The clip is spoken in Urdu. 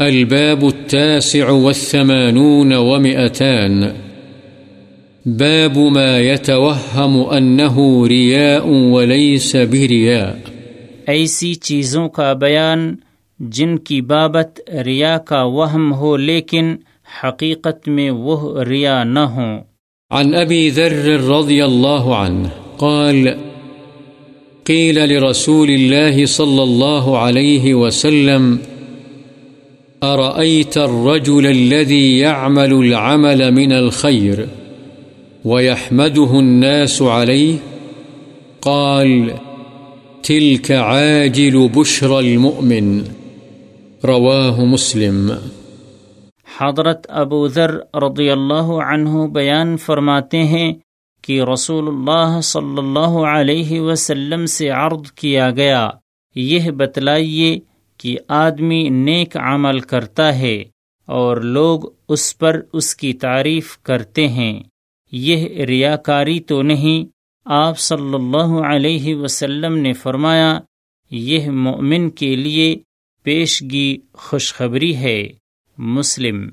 الباب التاسع والثمانون ومئتان. باب ما يتوهم أنه رياء وليس برياء. ایسی چیزوں کا بیان جن کی بابت ریا کا وہم ہو لیکن حقیقت میں وہ ریا نہ ہوں عن أبي ذر رضي الله عنه قال قيل لرسول الله صلى الله عليه وسلم أرأيت الرجل الذي يعمل العمل من الخير ويحمده الناس عليه؟ قال، تلك عاجل بشرى المؤمن، رواه مسلم. حضرت ابو ذر رضی اللہ عنہ بیان فرماتے ہیں کہ رسول اللہ صلی اللہ علیہ وسلم سے عرض کیا گیا، یہ بتلائیے کہ آدمی نیک عمل کرتا ہے اور لوگ اس پر اس کی تعریف کرتے ہیں۔ یہ ریاکاری تو نہیں۔ آپ صلی اللہ علیہ وسلم نے فرمایا، یہ مومن کے لیے پیشگی خوشخبری ہے۔ مسلم